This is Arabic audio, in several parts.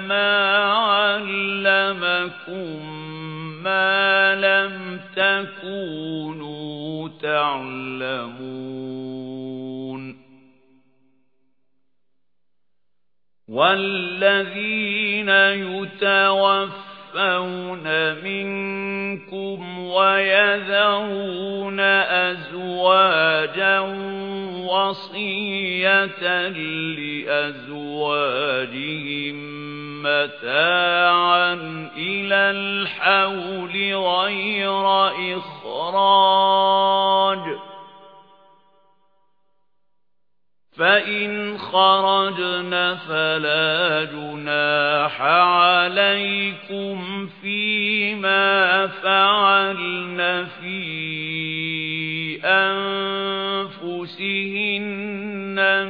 كما علمكم ما لم تكونوا تعلمون. والذين يتوفون منكم ويذرون أزواجا وصية لأزواجهم متاعا إلى الحول غير إخراج. فَإِنْ خَرَجْنَ فَلَا جُنَاحَ عَلَيْكُمْ فِيمَا فَعَلْنَ فِي أَنفُسِهِنَّ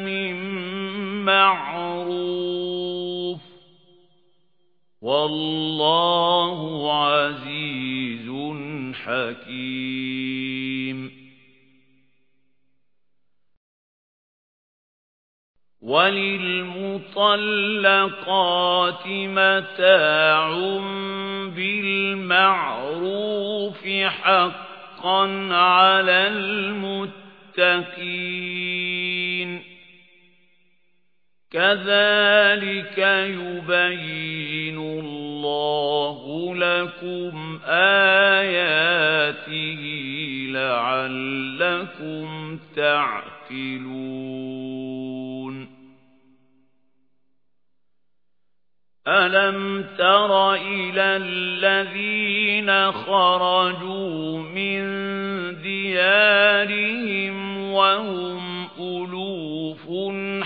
مِنْ مَعْرُوفٍ وَاللَّهُ عَزِيزٌ حَكِيمٌ. وَلِلْمُطَلَّقَاتِ مَتَاعٌ بِالْمَعْرُوفِ حَقًّا عَلَى الْمُتَّقِينَ. كَذَلِكَ يُبَيِّنُ اللَّهُ لَكُمْ آيَاتِهِ لَعَلَّكُمْ تَعْقِلُونَ. أَلَمْ تَرَ إِلَى الَّذِينَ خَرَجُوا مِنْ دِيَارِهِمْ وَهُمْ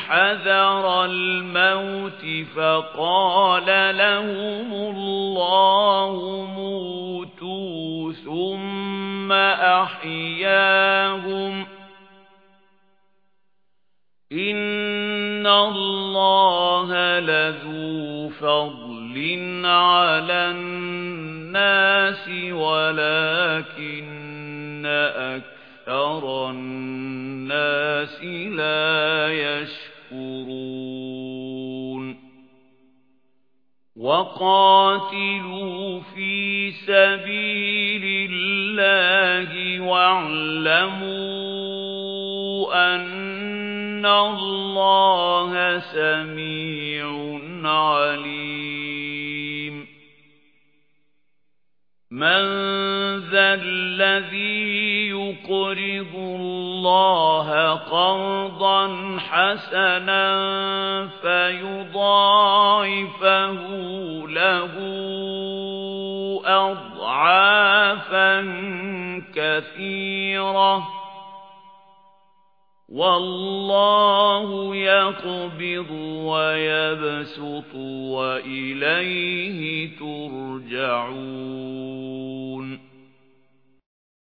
حَذَرَ الْمَوْتِ فَقَالَ لَهُمُ اللَّهُ مُوتُوا ثُمَّ أَحْيَاهُمْ. إِنَّ اللَّهَ لَذُو فَضْلٍ عَلَى النَّاسِ وَلَكِنَّ أَكْثَرَ النَّاسِ لَا يَشْكُرُونَ. وَقَاتِلُوا فِي سَبِيلِ اللَّهِ وَاعْلَمُوا أَنَّ اللَّهَ سَمِيعٌ عَلِيمٌ. مَنْ ذَا الَّذِي يُقْرِضُ اللَّهَ قَرْضًا حَسَنًا فَيُضَاعِفَهُ لَهُ أَضْعَافًا كَثِيرَةً. وَاللَّهُ يَقْبِضُ وَيَبْسُطُ وَإِلَيْهِ تُرْجَعُونَ.